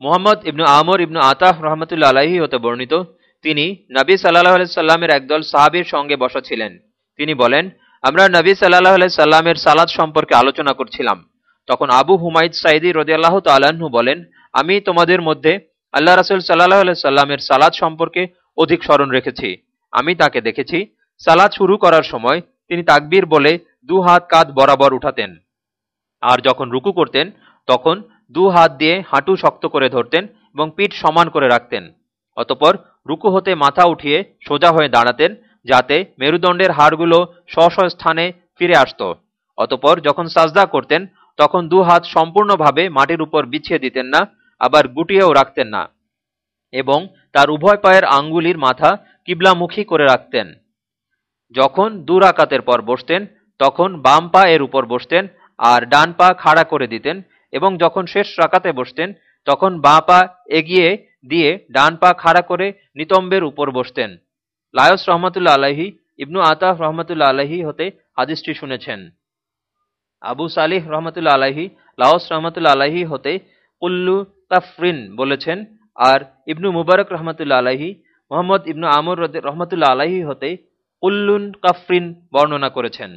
মুহাম্মদ ইবনু আমর ইবনু আতাহ রহমতুল্লা আলাহি হতে বর্ণিত, তিনি নবী সাল্লাহ সাল্লামের একদল সাহাবির সঙ্গে বসা ছিলেন তিনি বলেন, আমরা নবী সাল্লাহ সাল্লামের সালাদ সম্পর্কে আলোচনা করছিলাম। তখন আবু হুমায়দ সাইদি রদিয়াল্লাহ তাল্লাহ্ন বলেন, আমি তোমাদের মধ্যে আল্লাহ রাসুল সাল্লাহ সাল্লামের সালাদ সম্পর্কে অধিক স্মরণ রেখেছি। আমি তাকে দেখেছি সালাদ শুরু করার সময় তিনি তাকবীর বলে দু হাত কাঁধ বরাবর উঠাতেন। আর যখন রুকু করতেন, তখন দু হাত দিয়ে হাঁটু শক্ত করে ধরতেন এবং পিঠ সমান করে রাখতেন। অতপর রুকু হতে মাথা উঠিয়ে সোজা হয়ে দাঁড়াতেন যাতে মেরুদণ্ডের হাড়গুলো স্ব স্থানে ফিরে আসত। অতপর যখন সাজদা করতেন, তখন দু হাত সম্পূর্ণভাবে মাটির উপর বিছিয়ে দিতেন না, আবার গুটিয়েও রাখতেন না এবং তার উভয় পায়ের আঙ্গুলির মাথা কিবলামুখী করে রাখতেন। যখন দু রাকাতের পর বসতেন, তখন বাম পা এর উপর বসতেন আর ডান পা খাড়া করে দিতেন এবং যখন শেষ রাকাতে বসতেন, তখন বাঁ পা এগিয়ে দিয়ে ডান পা খাড়া করে নিতম্বের উপর বসতেন। লায়স রহমতুল্লা আলাহি ইবনু আতাহ রহমতুল্লা আলাহি হতে হাদিসটি শুনেছেন। আবু সালিহ রহমতুল্লা আলাহি লাওস রহমতুল্লা আলাহি হতে কুল্লু তাফরিন বলেছেন, আর ইবনু মুবারক রহমতুল্লা আলাহি মোহাম্মদ ইবনু আমর রহমতুল্লা আলাহি হতে কুল্লুন কাফরিন বর্ণনা করেছেন।